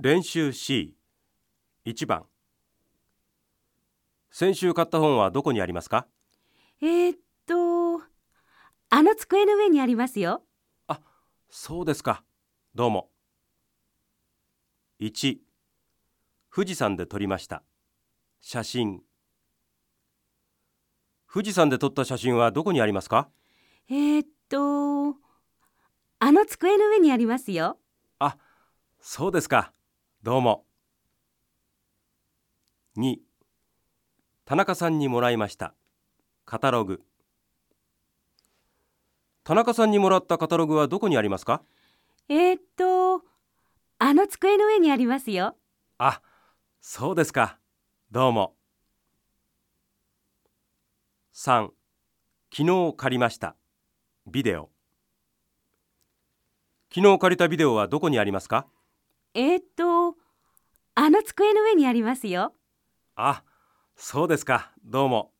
練習 C1 番先週買った本はどこにありますか？えー、っと、あの机の上にありますよ。あ、そうですか。どうも。1富士山で撮りました。写真富士山で撮った写真はどこにありますか？えー、っと、あの机の上にありますよ。あ、そうですか。どうも。2田中さんにもらいました。カタログ田中さんにもらったカタログはどこにありますか？えー、っと、あの机の上にありますよ。あ、そうですか。どうも。3昨日借りました。ビデオ昨日借りたビデオはどこにありますか？えー、っと、あの机の上にありますよ。あ、そうですか。どうも。